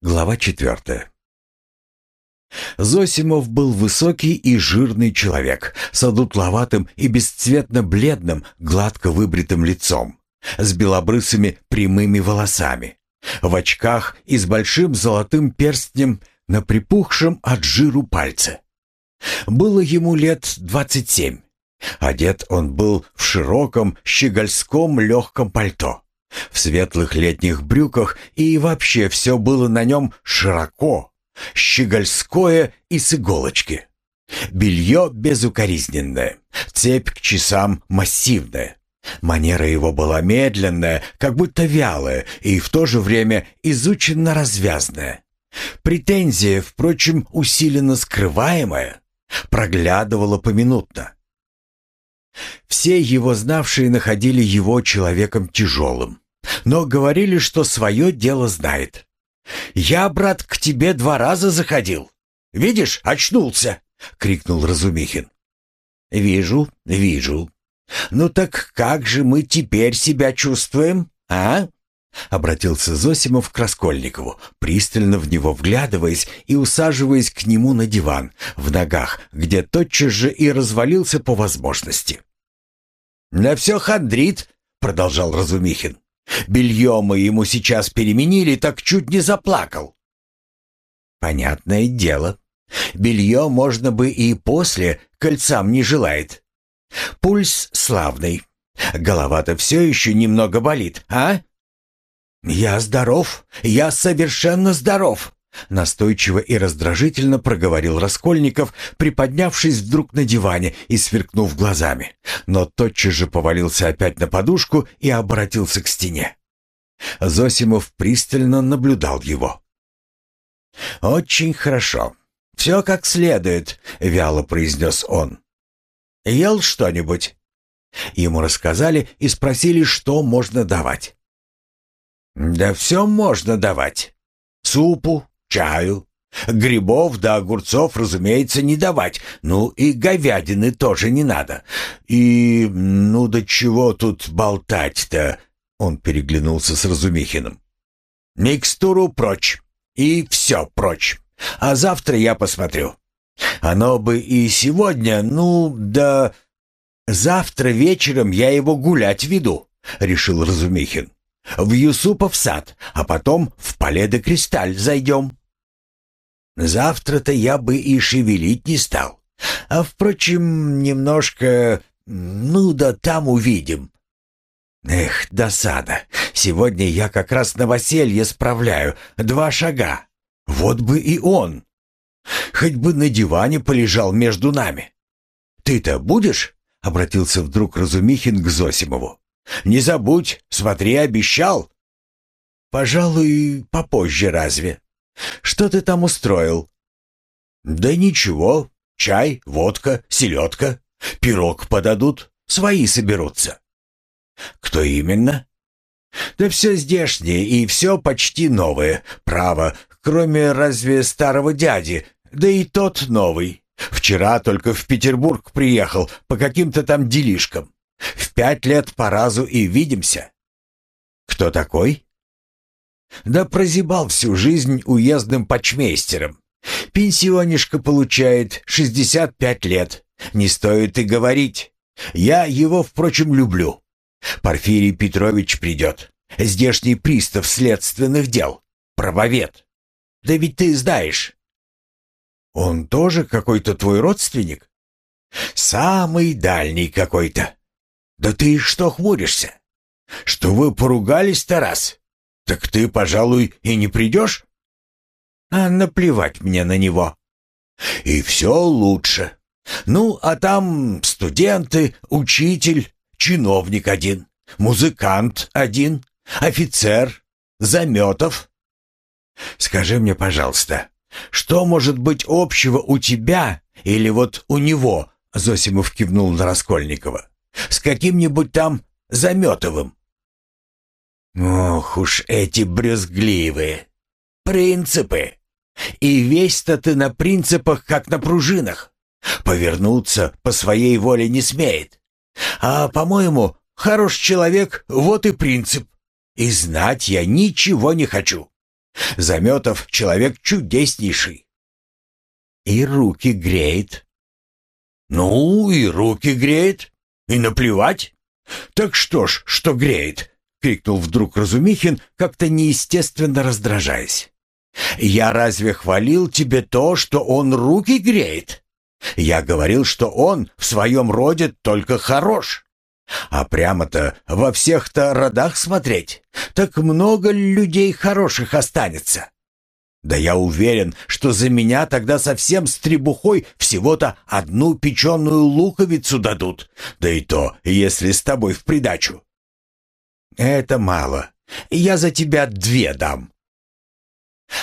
Глава четвертая. Зосимов был высокий и жирный человек, с одутловатым и бесцветно-бледным, гладко выбритым лицом, с белобрысыми прямыми волосами, в очках и с большим золотым перстнем на припухшем от жиру пальце. Было ему лет двадцать семь. Одет он был в широком щегольском легком пальто в светлых летних брюках, и вообще все было на нем широко, щегольское и с иголочки. Белье безукоризненное, цепь к часам массивная. Манера его была медленная, как будто вялая, и в то же время изученно развязная. Претензия, впрочем, усиленно скрываемая, проглядывала поминутно. Все его знавшие находили его человеком тяжелым, но говорили, что свое дело знает. «Я, брат, к тебе два раза заходил. Видишь, очнулся!» — крикнул Разумихин. «Вижу, вижу. Ну так как же мы теперь себя чувствуем, а?» Обратился Зосимов к Раскольникову, пристально в него вглядываясь и усаживаясь к нему на диван, в ногах, где тотчас же и развалился по возможности. «На все хандрит», — продолжал Разумихин. «Белье мы ему сейчас переменили, так чуть не заплакал». «Понятное дело. Белье можно бы и после, кольцам не желает. Пульс славный. Голова-то все еще немного болит, а?» «Я здоров, я совершенно здоров», Настойчиво и раздражительно проговорил Раскольников, приподнявшись вдруг на диване и сверкнув глазами, но тотчас же повалился опять на подушку и обратился к стене. Зосимов пристально наблюдал его. «Очень хорошо. Все как следует», — вяло произнес он. «Ел что-нибудь?» Ему рассказали и спросили, что можно давать. «Да все можно давать. Супу, чаю. Грибов да огурцов, разумеется, не давать. Ну и говядины тоже не надо. И ну до чего тут болтать-то? Он переглянулся с Разумихиным. Микстуру прочь. И все прочь. А завтра я посмотрю. Оно бы и сегодня, ну да... Завтра вечером я его гулять веду, решил Разумихин. В Юсупов сад, а потом в Пале Кристаль зайдем. Завтра-то я бы и шевелить не стал. А, впрочем, немножко... Ну да там увидим. Эх, досада. Сегодня я как раз новоселье справляю. Два шага. Вот бы и он. Хоть бы на диване полежал между нами. Ты-то будешь? Обратился вдруг Разумихин к Зосимову. Не забудь, смотри, обещал. Пожалуй, попозже разве? Что ты там устроил?» «Да ничего. Чай, водка, селедка. Пирог подадут, свои соберутся». «Кто именно?» «Да все здешнее и все почти новое, право, кроме разве старого дяди, да и тот новый. Вчера только в Петербург приехал по каким-то там делишкам. В пять лет по разу и видимся». «Кто такой?» Да прозябал всю жизнь уездным почмейстером. Пенсионишка получает 65 лет. Не стоит и говорить. Я его, впрочем, люблю. Порфирий Петрович придет. Здешний пристав следственных дел. Правовед. Да ведь ты знаешь. Он тоже какой-то твой родственник? Самый дальний какой-то. Да ты что хмуришься? Что вы поругались, Тарас? «Так ты, пожалуй, и не придешь?» «А наплевать мне на него». «И все лучше. Ну, а там студенты, учитель, чиновник один, музыкант один, офицер, Заметов». «Скажи мне, пожалуйста, что может быть общего у тебя или вот у него?» Зосимов кивнул на Раскольникова. «С каким-нибудь там Заметовым?» Ох уж эти брюзгливые. Принципы. И весь-то ты на принципах, как на пружинах. Повернуться по своей воле не смеет. А, по-моему, хороший человек — вот и принцип. И знать я ничего не хочу. Заметов человек чудеснейший. И руки греет. Ну, и руки греет. И наплевать. Так что ж, что греет? Крикнул вдруг Разумихин, как-то неестественно раздражаясь. Я разве хвалил тебе то, что он руки греет? Я говорил, что он в своем роде только хорош. А прямо-то во всех-то родах смотреть, так много людей хороших останется. Да я уверен, что за меня тогда совсем с требухой всего-то одну печеную луковицу дадут, да и то, если с тобой в придачу. Это мало. Я за тебя две дам.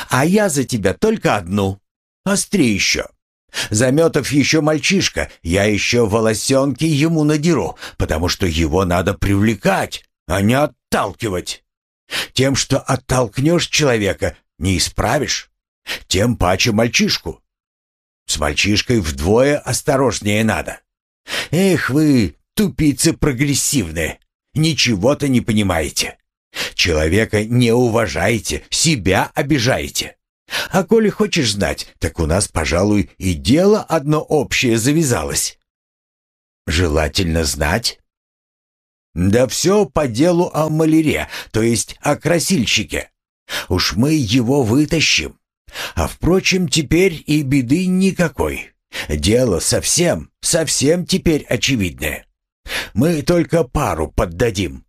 А я за тебя только одну. Остри еще. Заметов еще мальчишка, я еще волосенки ему надеру, потому что его надо привлекать, а не отталкивать. Тем, что оттолкнешь человека, не исправишь. Тем паче мальчишку. С мальчишкой вдвое осторожнее надо. Эх вы, тупицы прогрессивные, ничего-то не понимаете. Человека не уважаете, себя обижаете. А коли хочешь знать, так у нас, пожалуй, и дело одно общее завязалось. Желательно знать. Да все по делу о маляре, то есть о красильщике. Уж мы его вытащим. А впрочем, теперь и беды никакой. Дело совсем, совсем теперь очевидное. Мы только пару поддадим.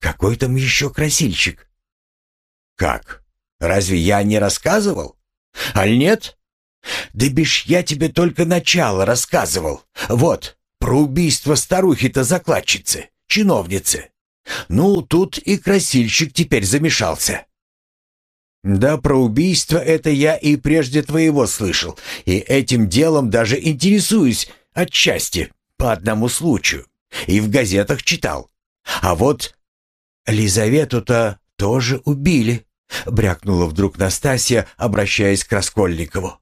Какой там еще красильщик? Как? Разве я не рассказывал? Аль нет? Да бишь я тебе только начало рассказывал. Вот, про убийство старухи-то закладчицы, чиновницы. Ну, тут и красильщик теперь замешался. Да, про убийство это я и прежде твоего слышал, и этим делом даже интересуюсь отчасти, по одному случаю, и в газетах читал. А вот Лизавету-то тоже убили. Брякнула вдруг Настасья, обращаясь к Раскольникову.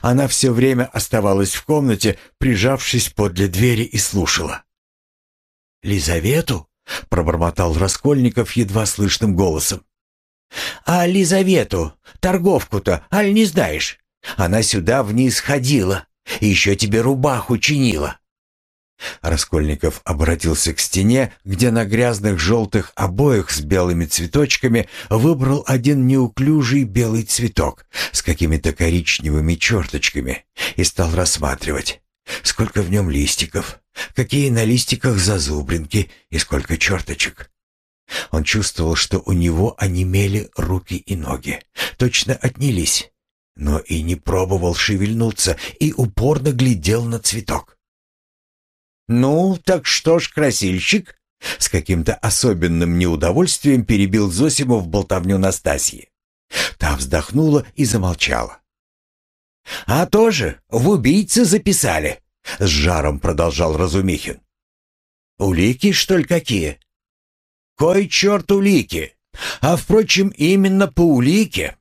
Она все время оставалась в комнате, прижавшись подле двери и слушала. «Лизавету?» — пробормотал Раскольников едва слышным голосом. «А Лизавету, торговку-то, аль не знаешь? Она сюда вниз ходила, еще тебе рубаху чинила. Раскольников обратился к стене, где на грязных желтых обоях с белыми цветочками выбрал один неуклюжий белый цветок с какими-то коричневыми черточками и стал рассматривать, сколько в нем листиков, какие на листиках зазубринки и сколько черточек. Он чувствовал, что у него онемели руки и ноги, точно отнялись, но и не пробовал шевельнуться и упорно глядел на цветок. «Ну, так что ж, красильщик?» С каким-то особенным неудовольствием перебил Зосимов болтовню Настасьи. Та вздохнула и замолчала. «А тоже в убийцы записали», — с жаром продолжал Разумихин. «Улики, что ли, какие?» «Кой черт улики? А, впрочем, именно по улике.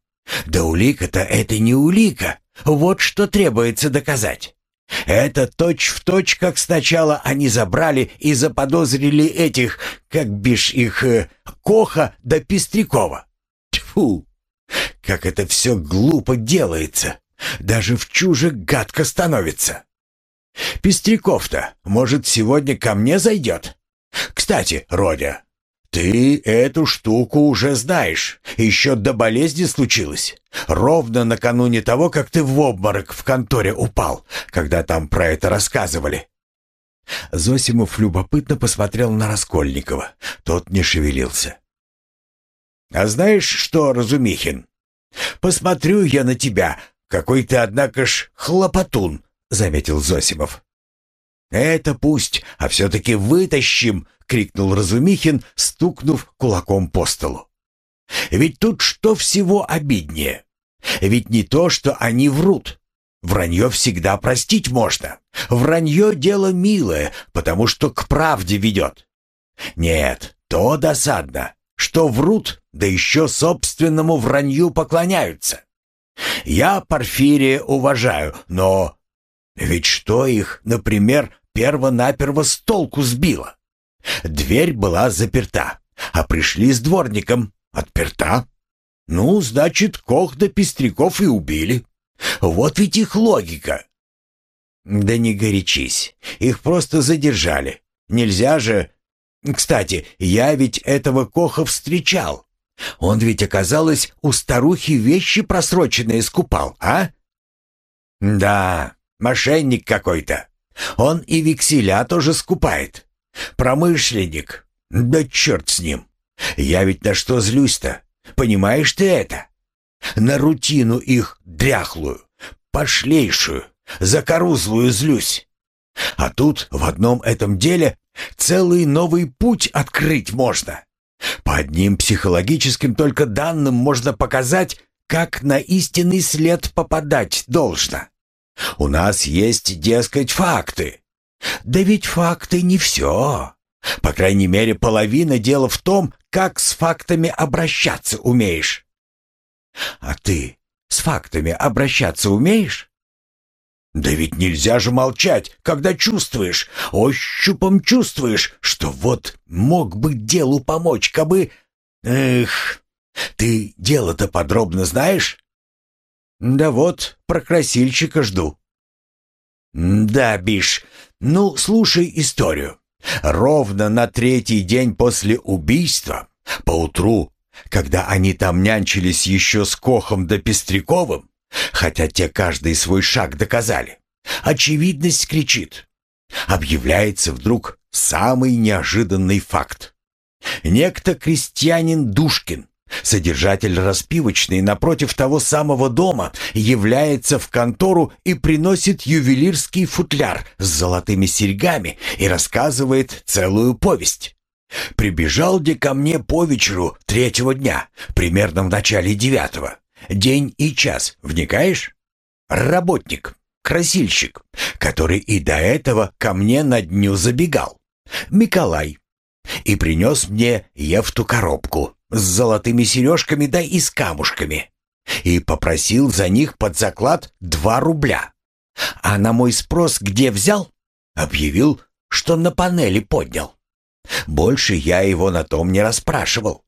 Да улика-то это не улика. Вот что требуется доказать. Это точь-в-точь, как сначала они забрали и заподозрили этих, как бишь их, э, Коха да Пестрякова. Тьфу! Как это все глупо делается! Даже в чуже гадко становится. Пестряков-то, может, сегодня ко мне зайдет? Кстати, Родя, «Ты эту штуку уже знаешь. Еще до болезни случилось. Ровно накануне того, как ты в обморок в конторе упал, когда там про это рассказывали». Зосимов любопытно посмотрел на Раскольникова. Тот не шевелился. «А знаешь что, Разумихин? Посмотрю я на тебя. Какой ты, однако ж, хлопотун», — заметил Зосимов. «Это пусть, а все-таки вытащим крикнул Разумихин, стукнув кулаком по столу. «Ведь тут что всего обиднее? Ведь не то, что они врут. Вранье всегда простить можно. Вранье — дело милое, потому что к правде ведет. Нет, то досадно, что врут, да еще собственному вранью поклоняются. Я Порфирия уважаю, но... Ведь что их, например, перво-наперво с толку сбило? Дверь была заперта, а пришли с дворником. Отперта. Ну, значит, Кох да Пестряков и убили. Вот ведь их логика. Да не горячись, их просто задержали. Нельзя же... Кстати, я ведь этого Коха встречал. Он ведь, оказалось, у старухи вещи просроченные скупал, а? Да, мошенник какой-то. Он и векселя тоже скупает. Промышленник. Да черт с ним. Я ведь на что злюсь-то? Понимаешь ты это? На рутину их дряхлую, пошлейшую, закорузлую злюсь. А тут в одном этом деле целый новый путь открыть можно. По одним психологическим только данным можно показать, как на истинный след попадать должно. У нас есть, дескать, факты. Да ведь факты не все. По крайней мере, половина дела в том, как с фактами обращаться умеешь. А ты с фактами обращаться умеешь? Да ведь нельзя же молчать, когда чувствуешь, ощупом чувствуешь, что вот мог бы делу помочь, кабы... Эх, ты дело-то подробно знаешь? Да вот, про красильщика жду. Да, Биш, ну, слушай историю. Ровно на третий день после убийства, поутру, когда они там нянчились еще с Кохом да Пестряковым, хотя те каждый свой шаг доказали, очевидность кричит. Объявляется вдруг самый неожиданный факт. Некто крестьянин Душкин Содержатель распивочной напротив того самого дома является в контору и приносит ювелирский футляр с золотыми серьгами и рассказывает целую повесть. Прибежал где ко мне по вечеру третьего дня, примерно в начале девятого. День и час, вникаешь? Работник, красильщик, который и до этого ко мне на дню забегал. Миколай. И принес мне Евту коробку с золотыми сережками да и с камушками. И попросил за них под заклад два рубля. А на мой спрос, где взял, объявил, что на панели поднял. Больше я его на том не расспрашивал.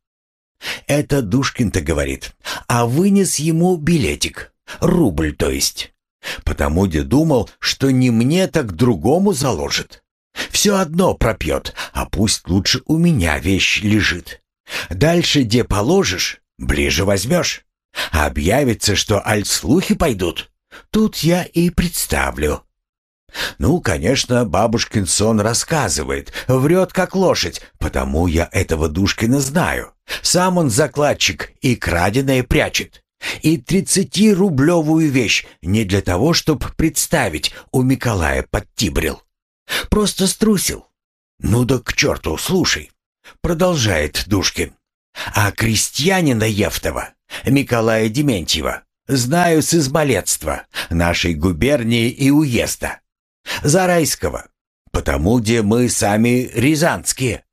Это Душкин-то говорит, а вынес ему билетик, рубль то есть. Потому где думал, что не мне, так другому заложит. Все одно пропьет, а пусть лучше у меня вещь лежит. Дальше где положишь, ближе возьмешь. Объявится, что альтслухи пойдут. Тут я и представлю. Ну, конечно, бабушкин сон рассказывает, врет как лошадь, потому я этого Душкина знаю. Сам он закладчик и краденое прячет. И тридцатирублевую вещь не для того, чтобы представить, у Миколая подтибрил. Просто струсил. Ну да к черту, слушай. Продолжает Душкин. А крестьянина Евтова, Миколая Дементьева, знаю с измалетства нашей губернии и уезда. Зарайского, потому где мы сами рязанские.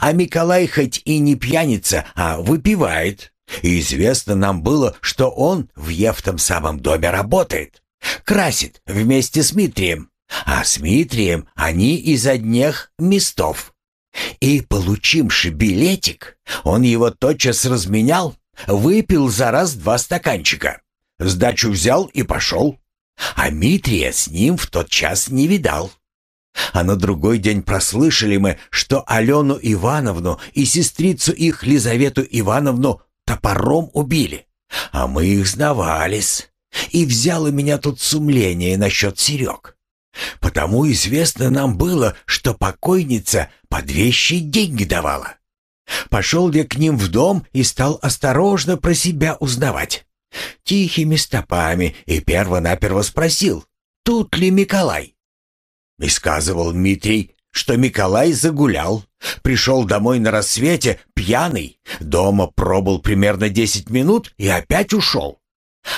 А Миколай хоть и не пьяница, а выпивает. И известно нам было, что он в Евтом самом доме работает. Красит вместе с Митрием. А с Митрием они из одних местов. И, получивши билетик, он его тотчас разменял, выпил за раз два стаканчика. Сдачу взял и пошел. А Митрия с ним в тот час не видал. А на другой день прослышали мы, что Алену Ивановну и сестрицу их Лизавету Ивановну топором убили. А мы их знавались. И взяло меня тут сумление насчет Серег. Потому известно нам было, что покойница под вещи деньги давала. Пошел я к ним в дом и стал осторожно про себя узнавать. Тихими стопами и перво-наперво спросил, тут ли Миколай. И сказывал Дмитрий, что Миколай загулял, пришел домой на рассвете пьяный, дома пробыл примерно десять минут и опять ушел.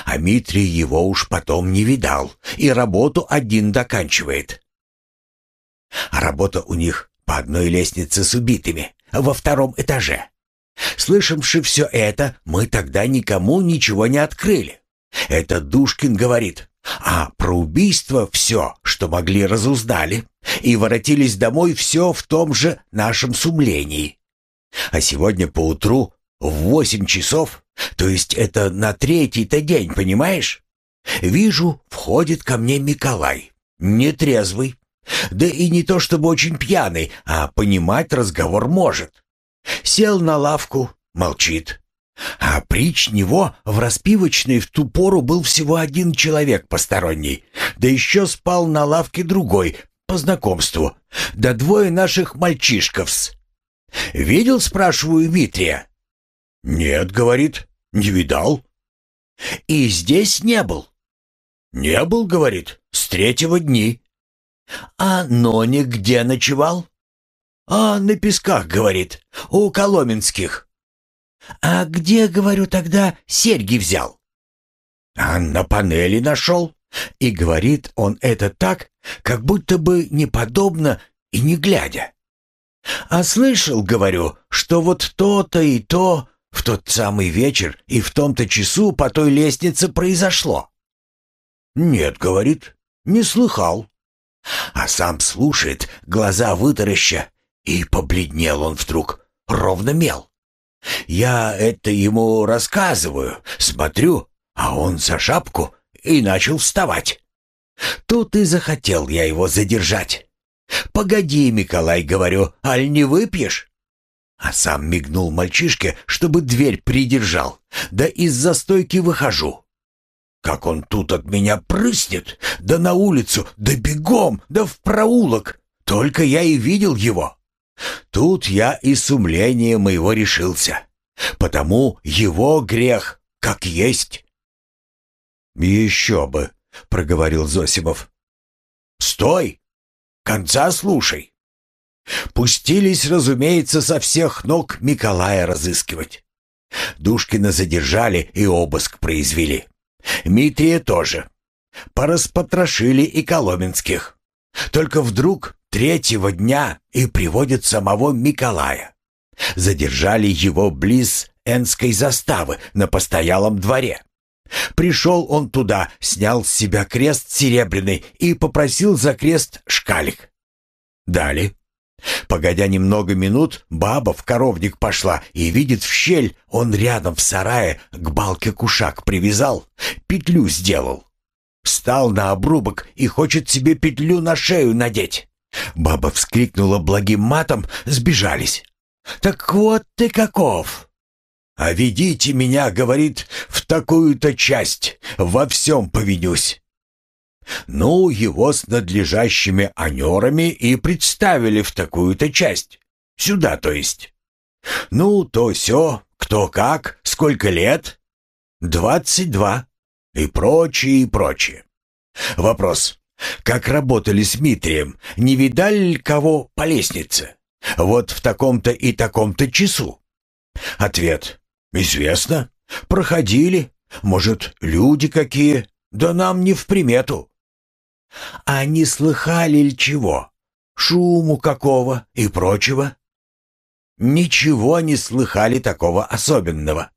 А Митрий его уж потом не видал и работу один доканчивает. А работа у них по одной лестнице с убитыми, во втором этаже. Слышавши все это, мы тогда никому ничего не открыли. Это Душкин говорит. А про убийство все, что могли, разузнали. И воротились домой все в том же нашем сумлении. А сегодня поутру В восемь часов? То есть это на третий-то день, понимаешь? Вижу, входит ко мне Николай. Нетрезвый. Да и не то чтобы очень пьяный, а понимать разговор может. Сел на лавку, молчит. А прич него в распивочной в ту пору был всего один человек посторонний, да еще спал на лавке другой, по знакомству, да двое наших мальчишковс. «Видел, спрашиваю, Митрия?» «Нет», — говорит, — «не видал». «И здесь не был?» «Не был», — говорит, — «с третьего дни». «А Ноник где ночевал?» «А на песках», — говорит, — «у Коломенских». «А где, говорю, тогда серьги взял?» «А на панели нашел». И говорит он это так, как будто бы неподобно и не глядя. «А слышал, говорю, что вот то-то и то в тот самый вечер и в том-то часу по той лестнице произошло?» «Нет, — говорит, — не слыхал». А сам слушает, глаза вытараща, и побледнел он вдруг, ровно мел. Я это ему рассказываю, смотрю, а он за шапку и начал вставать. Тут и захотел я его задержать. «Погоди, Миколай, — говорю, — аль не выпьешь?» А сам мигнул мальчишке, чтобы дверь придержал, да из-за стойки выхожу. Как он тут от меня прыснет, да на улицу, да бегом, да в проулок. Только я и видел его. Тут я и сумление моего решился. Потому его грех, как есть. «Еще бы», — проговорил Зосимов. «Стой! Конца слушай!» Пустились, разумеется, со всех ног Николая разыскивать. Душкина задержали и обыск произвели. Митрия тоже. Пораспотрошили и Коломенских. Только вдруг третьего дня и приводят самого Николая. Задержали его близ Энской заставы на постоялом дворе. Пришел он туда, снял с себя крест серебряный и попросил за крест шкалик. Дали. Погодя немного минут, баба в коровник пошла и видит в щель, он рядом в сарае к балке кушак привязал, петлю сделал. Встал на обрубок и хочет себе петлю на шею надеть. Баба вскрикнула благим матом, сбежались. «Так вот ты каков!» «А ведите меня, — говорит, — в такую-то часть, во всем повинюсь». Ну, его с надлежащими анерами и представили в такую-то часть. Сюда, то есть. Ну, то все, кто как, сколько лет? Двадцать два. И прочее, и прочее. Вопрос. Как работали с Митрием? Не видали кого по лестнице? Вот в таком-то и таком-то часу. Ответ. Известно. Проходили. Может, люди какие? Да нам не в примету. А не слыхали ли чего? Шуму какого и прочего? Ничего не слыхали такого особенного.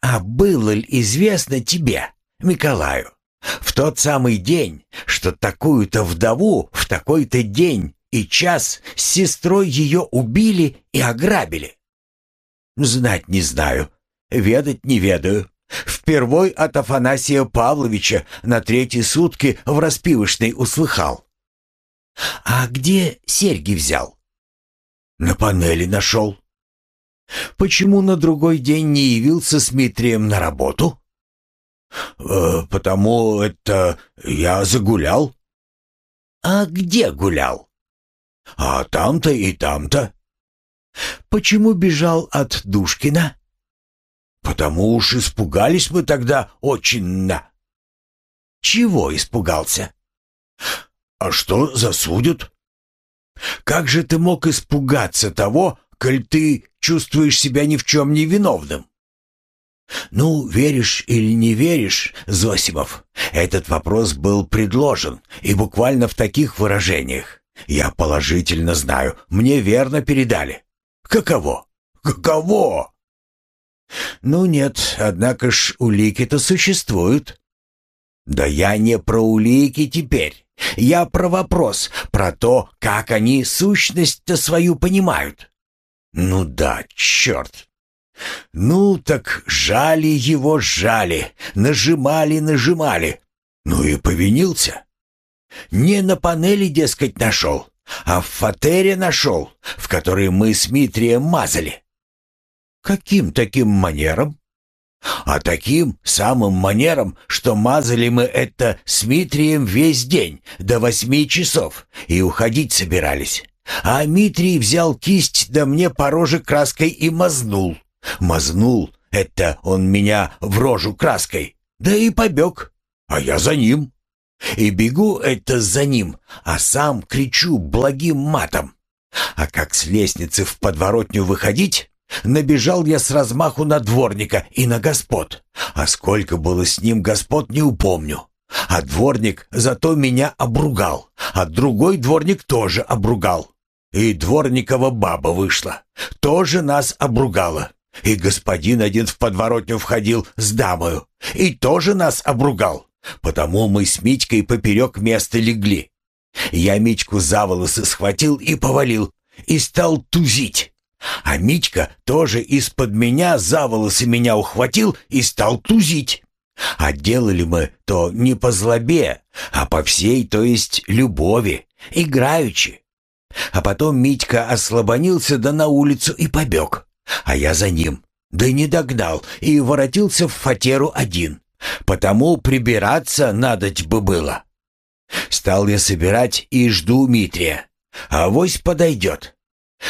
А было ли известно тебе, Николаю, в тот самый день, что такую-то вдову в такой-то день и час с сестрой ее убили и ограбили? Знать не знаю, ведать не ведаю. Впервой от Афанасия Павловича на третьи сутки в распивочной услыхал. «А где серьги взял?» «На панели нашел». «Почему на другой день не явился с Митрием на работу?» э, «Потому это я загулял». «А где гулял?» «А там-то и там-то». «Почему бежал от Душкина?» Потому уж испугались мы тогда очень-на. Чего испугался? А что засудят? Как же ты мог испугаться того, коль ты чувствуешь себя ни в чем не виновным? Ну, веришь или не веришь, Зосимов, этот вопрос был предложен, и буквально в таких выражениях. Я положительно знаю, мне верно передали. Каково? Каково? «Ну нет, однако ж улики-то существуют». «Да я не про улики теперь. Я про вопрос, про то, как они сущность-то свою понимают». «Ну да, черт. Ну, так жали его, жали, нажимали, нажимали. Ну и повинился. Не на панели, дескать, нашел, а в фатере нашел, в которой мы с Митрием мазали. Каким таким манером? А таким самым манером, что мазали мы это с Митрием весь день, до восьми часов, и уходить собирались. А Митрий взял кисть, да мне по роже краской и мазнул. Мазнул — это он меня в рожу краской, да и побег, а я за ним. И бегу это за ним, а сам кричу благим матом. А как с лестницы в подворотню выходить, набежал я с размаху на дворника и на господ. А сколько было с ним господ, не упомню. А дворник зато меня обругал, а другой дворник тоже обругал. И дворникова баба вышла, тоже нас обругала. И господин один в подворотню входил с дамою, и тоже нас обругал. Потому мы с Митькой поперек места легли. Я Митьку за волосы схватил и повалил, и стал тузить. А Митька тоже из-под меня за волосы меня ухватил и стал тузить. А делали мы то не по злобе, а по всей, то есть любови, играючи. А потом Митька ослабонился да на улицу и побег, а я за ним. Да не догнал и воротился в фатеру один. Потому прибираться надоть бы было. Стал я собирать и жду Митрия. А вось подойдет.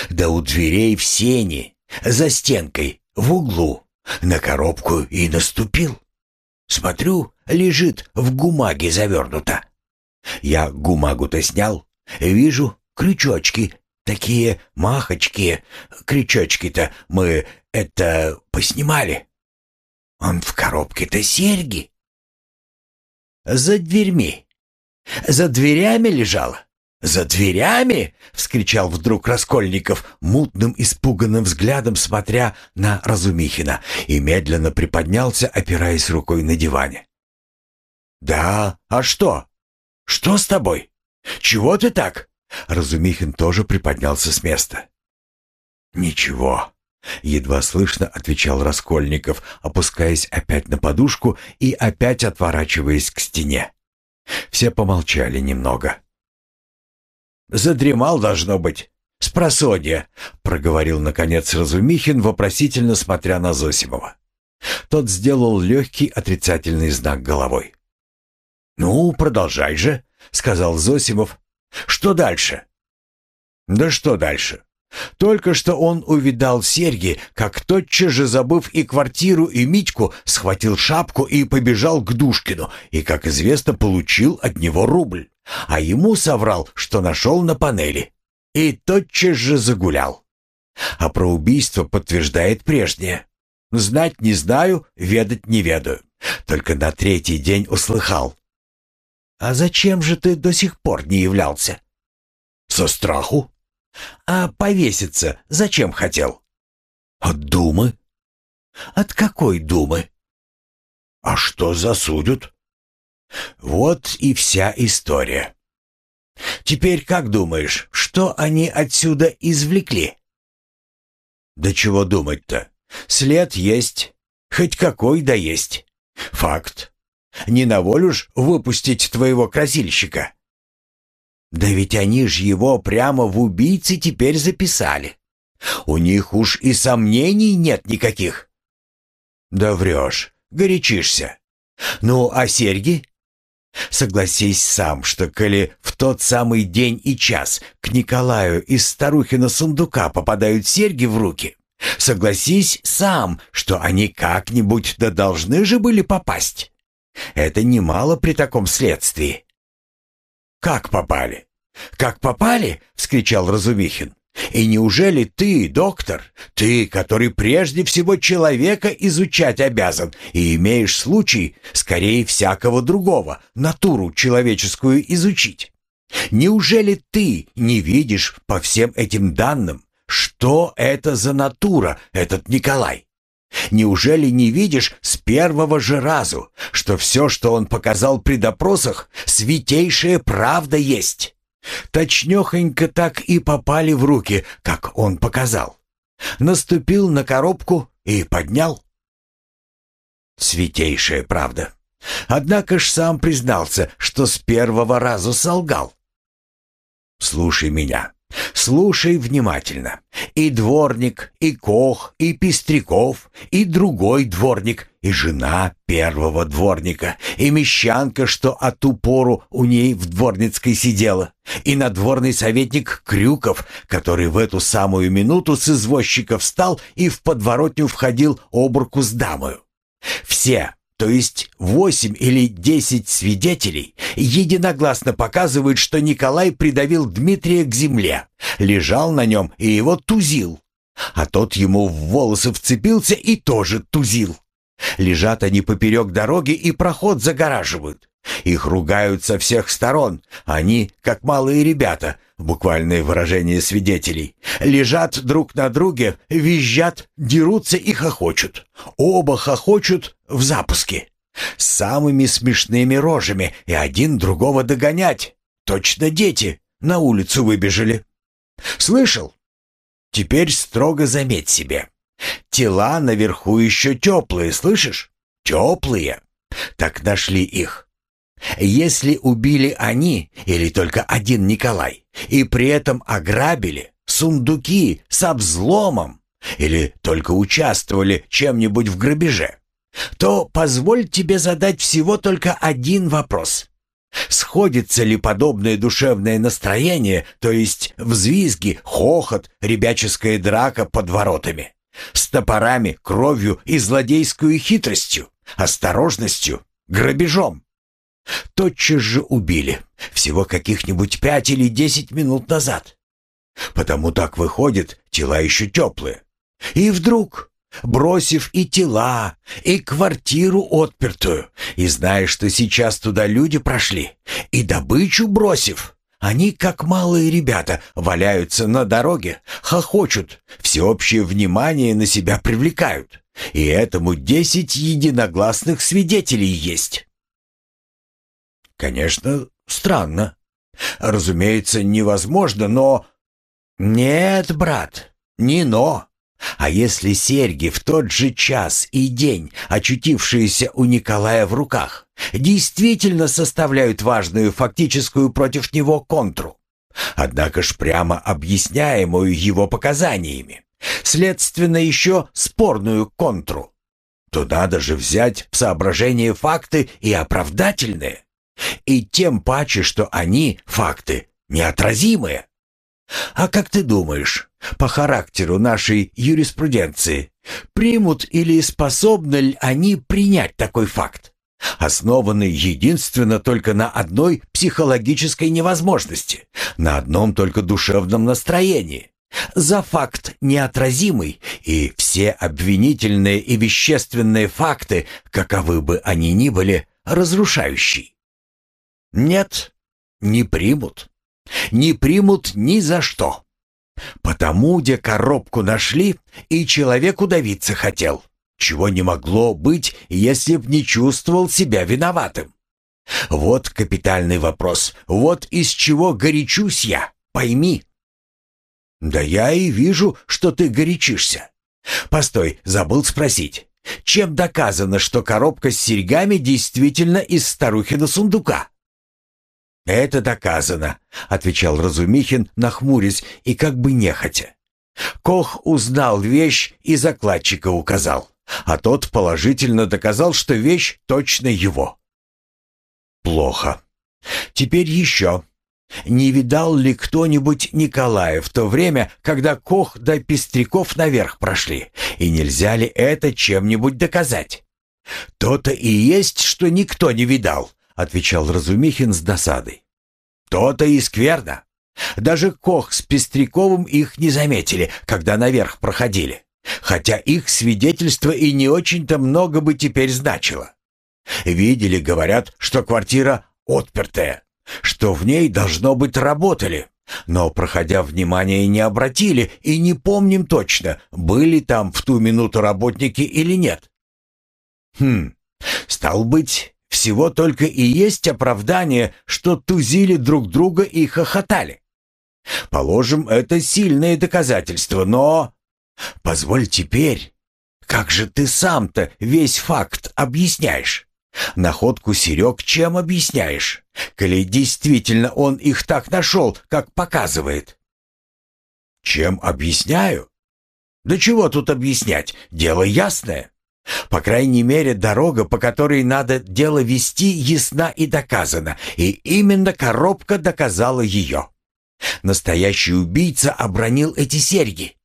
Да у дверей в сене, за стенкой, в углу, на коробку и наступил. Смотрю, лежит в гумаге завернуто. Я гумагу-то снял, вижу крючочки, такие махочки. Крючочки-то мы это поснимали. Он в коробке-то серьги. За дверьми. За дверями лежала. «За дверями!» — вскричал вдруг Раскольников, мутным испуганным взглядом смотря на Разумихина, и медленно приподнялся, опираясь рукой на диване. «Да, а что? Что с тобой? Чего ты так?» Разумихин тоже приподнялся с места. «Ничего», Едва слышно отвечал Раскольников, опускаясь опять на подушку и опять отворачиваясь к стене. Все помолчали немного. «Задремал, должно быть. Спросонья», — проговорил, наконец, Разумихин, вопросительно смотря на Зосимова. Тот сделал легкий отрицательный знак головой. «Ну, продолжай же», — сказал Зосимов. «Что дальше?» «Да что дальше? Только что он увидал серьги, как тотчас же, забыв и квартиру, и Митьку, схватил шапку и побежал к Душкину, и, как известно, получил от него рубль. А ему соврал, что нашел на панели. И тотчас же загулял. А про убийство подтверждает прежнее. Знать не знаю, ведать не ведаю. Только на третий день услыхал. «А зачем же ты до сих пор не являлся?» «Со страху», а повеситься зачем хотел? От думы. От какой думы? А что засудят? Вот и вся история. Теперь как думаешь, что они отсюда извлекли? Да чего думать-то? След есть, хоть какой да есть. Факт. Не на волю ж выпустить твоего красильщика. Да ведь они ж его прямо в убийцы теперь записали. У них уж и сомнений нет никаких. Да врешь, горячишься. Ну, а серьги? Согласись сам, что коли в тот самый день и час к Николаю из старухина сундука попадают серьги в руки, согласись сам, что они как-нибудь да должны же были попасть. Это немало при таком следствии. «Как попали?» «Как попали?» — вскричал Разумихин. «И неужели ты, доктор, ты, который прежде всего человека изучать обязан и имеешь случай, скорее всякого другого, натуру человеческую изучить? Неужели ты не видишь по всем этим данным, что это за натура, этот Николай? Неужели не видишь с первого же разу, что все, что он показал при допросах, святейшая правда есть? Точнёхонько так и попали в руки, как он показал. Наступил на коробку и поднял. Святейшая правда. Однако ж сам признался, что с первого раза солгал. Слушай меня. Слушай внимательно. И дворник, и кох, и Пестряков, и другой дворник, и жена первого дворника, и мещанка, что от ту пору у ней в дворницкой сидела, и надворный советник Крюков, который в эту самую минуту с извозчика встал и в подворотню входил обруку с дамою. Все то есть восемь или десять свидетелей, единогласно показывают, что Николай придавил Дмитрия к земле, лежал на нем и его тузил. А тот ему в волосы вцепился и тоже тузил. Лежат они поперек дороги и проход загораживают. Их ругают со всех сторон. Они, как малые ребята, буквальное выражение свидетелей, лежат друг на друге, визжат, дерутся и хохочут. Оба хохочут в запуске. С самыми смешными рожами и один другого догонять. Точно дети на улицу выбежали. Слышал? Теперь строго заметь себе. Тела наверху еще теплые, слышишь? Теплые. Так нашли их. Если убили они или только один Николай, и при этом ограбили сундуки с обзломом, или только участвовали чем-нибудь в грабеже, то позволь тебе задать всего только один вопрос. Сходится ли подобное душевное настроение, то есть взвизги, хохот, ребяческая драка под воротами, с топорами, кровью и злодейскую хитростью, осторожностью, грабежом? Тотчас же убили, всего каких-нибудь пять или десять минут назад. Потому так выходит, тела еще теплые. И вдруг, бросив и тела, и квартиру отпертую, и зная, что сейчас туда люди прошли, и добычу бросив, они, как малые ребята, валяются на дороге, хохочут, всеобщее внимание на себя привлекают. И этому десять единогласных свидетелей есть. Конечно, странно. Разумеется, невозможно, но... Нет, брат, не но. А если серьги в тот же час и день, очутившиеся у Николая в руках, действительно составляют важную фактическую против него контру, однако ж прямо объясняемую его показаниями, следственно еще спорную контру, то надо же взять в соображение факты и оправдательные. И тем паче, что они, факты, неотразимые. А как ты думаешь, по характеру нашей юриспруденции, примут или способны ли они принять такой факт, основанный единственно только на одной психологической невозможности, на одном только душевном настроении? За факт неотразимый, и все обвинительные и вещественные факты, каковы бы они ни были, разрушающий. Нет, не примут. Не примут ни за что. Потому, где коробку нашли, и человек удавиться хотел, чего не могло быть, если б не чувствовал себя виноватым. Вот капитальный вопрос, вот из чего горячусь я, пойми. Да я и вижу, что ты горячишься. Постой, забыл спросить. Чем доказано, что коробка с серьгами действительно из старухина сундука? «Это доказано», — отвечал Разумихин, нахмурясь и как бы нехотя. Кох узнал вещь и закладчика указал, а тот положительно доказал, что вещь точно его. «Плохо. Теперь еще. Не видал ли кто-нибудь Николая в то время, когда Кох да Пестряков наверх прошли, и нельзя ли это чем-нибудь доказать?» «То-то и есть, что никто не видал», отвечал Разумихин с досадой. То-то и скверно. Даже Кох с Пестряковым их не заметили, когда наверх проходили. Хотя их свидетельство и не очень-то много бы теперь значило. Видели, говорят, что квартира отпертая, что в ней должно быть работали. Но, проходя внимание, не обратили и не помним точно, были там в ту минуту работники или нет. Хм, стал быть, всего только и есть оправдание, что тузили друг друга и хохотали. Положим, это сильное доказательство, но... Позволь теперь. Как же ты сам-то весь факт объясняешь? Находку Серег чем объясняешь? Коли действительно он их так нашел, как показывает. Чем объясняю? Да чего тут объяснять? Дело ясное. По крайней мере, дорога, по которой надо дело вести, ясна и доказана, и именно коробка доказала ее. Настоящий убийца обронил эти серьги.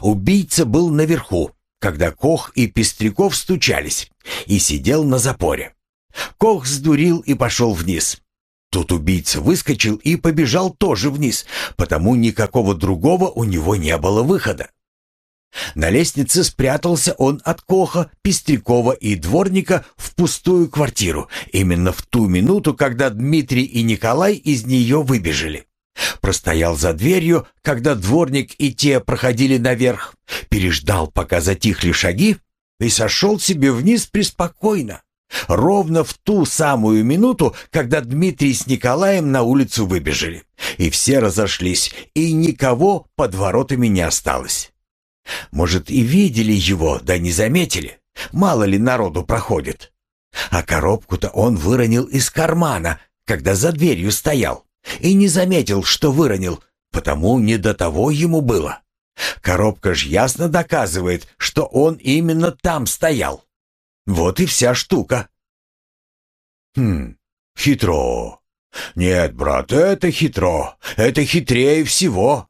Убийца был наверху, когда Кох и Пестряков стучались, и сидел на запоре. Кох сдурил и пошел вниз. Тут убийца выскочил и побежал тоже вниз, потому никакого другого у него не было выхода. На лестнице спрятался он от Коха, Пестрякова и дворника в пустую квартиру, именно в ту минуту, когда Дмитрий и Николай из нее выбежали. Простоял за дверью, когда дворник и те проходили наверх, переждал, пока затихли шаги, и сошел себе вниз преспокойно. Ровно в ту самую минуту, когда Дмитрий с Николаем на улицу выбежали. И все разошлись, и никого под воротами не осталось. Может, и видели его, да не заметили. Мало ли народу проходит. А коробку-то он выронил из кармана, когда за дверью стоял. И не заметил, что выронил, потому не до того ему было. Коробка ж ясно доказывает, что он именно там стоял. Вот и вся штука. Хм, хитро. Нет, брат, это хитро. Это хитрее всего.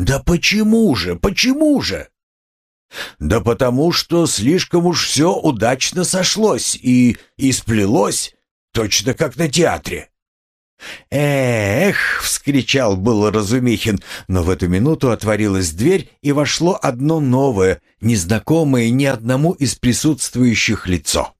Да почему же, почему же? Да потому что слишком уж все удачно сошлось и, и сплелось, точно как на театре. «Эх!» — вскричал был Разумихин, но в эту минуту отворилась дверь, и вошло одно новое, незнакомое ни одному из присутствующих лицо.